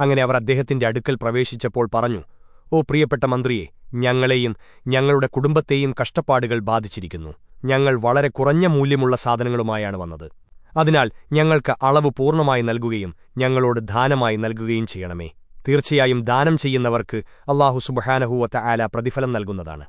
അങ്ങനെ അവർ അദ്ദേഹത്തിന്റെ അടുക്കൽ പ്രവേശിച്ചപ്പോൾ പറഞ്ഞു ഓ പ്രിയപ്പെട്ട മന്ത്രിയെ ഞങ്ങളെയും ഞങ്ങളുടെ കുടുംബത്തെയും കഷ്ടപ്പാടുകൾ ബാധിച്ചിരിക്കുന്നു. ഞങ്ങൾ വളരെ കുറഞ്ഞ മൂല്യമുള്ള സാധനങ്ങളുമായാണ് വന്നത്. അതിനാൽ ഞങ്ങൾക്ക് അളവ് പൂർണമായി നൽകുകയും ഞങ്ങളോട് ദാനമായി നൽകുകയും ചെയ്യണമേ. തീർച്ചയായും ദാനം ചെയ്യുന്നവർക്ക് അള്ളാഹു സുബഹാനഹൂവത്ത ആല പ്രതിഫലം നൽകുന്നതാണ്.